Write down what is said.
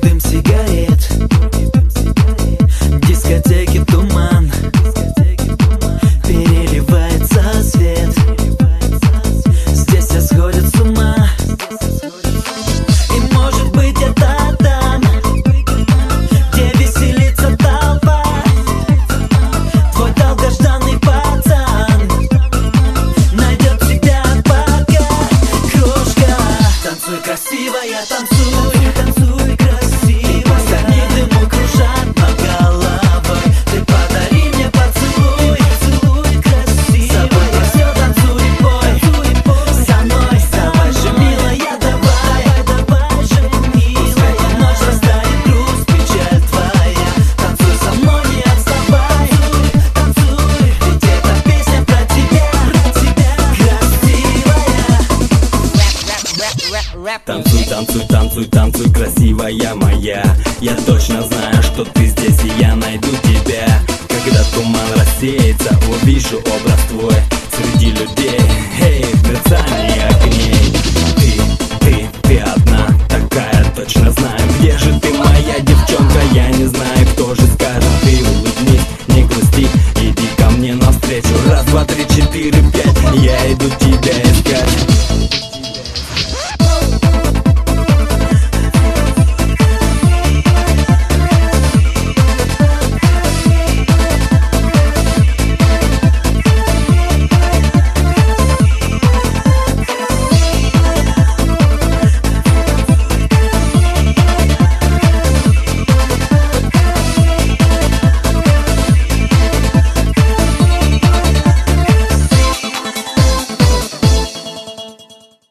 them si gel Танцуй, танцуй, танцуй, танцуй, красивая моя. Я точно знаю, что ты здесь и я найду тебя. Когда туман рассеется, увижу образ твой Среди людей.